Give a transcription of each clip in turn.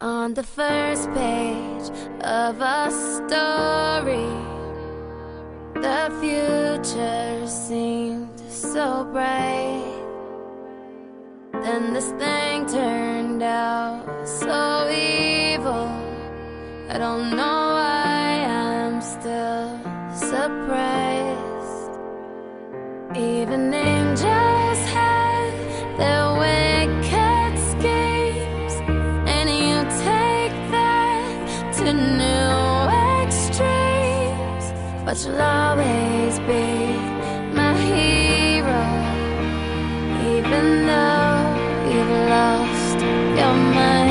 On the first page of a story, the future seemed so bright. Then this thing turned out so evil. I don't know why I'm still surprised. Even angels have You'll always be my hero, even though you've lost your mind.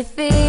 You feed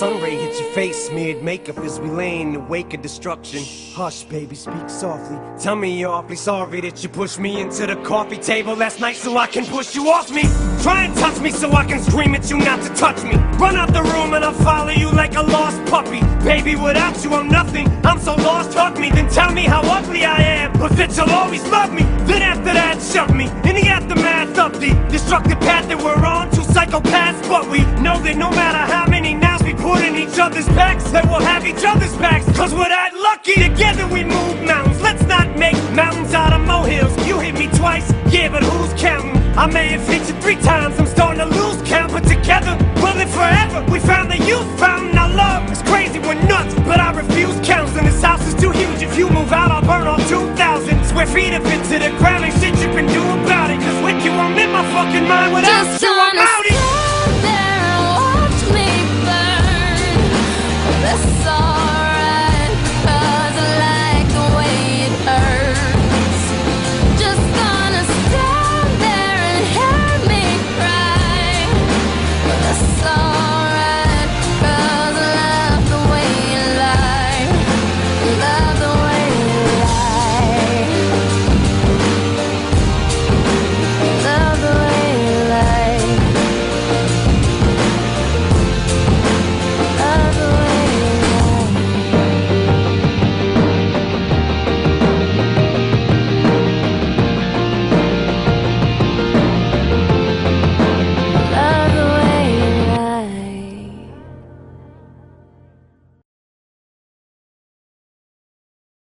sun ray hits your face, smeared makeup as we lay in the wake of destruction. Hush, baby, speak softly. Tell me you're awfully sorry that you pushed me into the coffee table last night so I can push you off me. Try and touch me so I can scream at you not to touch me. Run out the room and I'll follow you like a lost puppy. Baby, without you, I'm nothing. I'm so lost, hug me, then tell me how ugly I am. But that you'll always love me. Then after that, shove me in the aftermath of the destructive path that we're on. Two psychopaths, but we know that no matter other's backs, that we'll have each other's backs. Cause we're that lucky together we move mountains. Let's not make mountains out of molehills. You hit me twice, yeah, but who's counting? I may have hit you three times, I'm starting to lose count, but together we'll live forever. We found the youth fountain, our love is crazy, we're nuts, but I refuse counts. And this house is too huge. If you move out, I'll burn all 2,000 square feet of it to the ground. Ain't shit you can do about it. Cause with you, I'm in my fucking mind without Just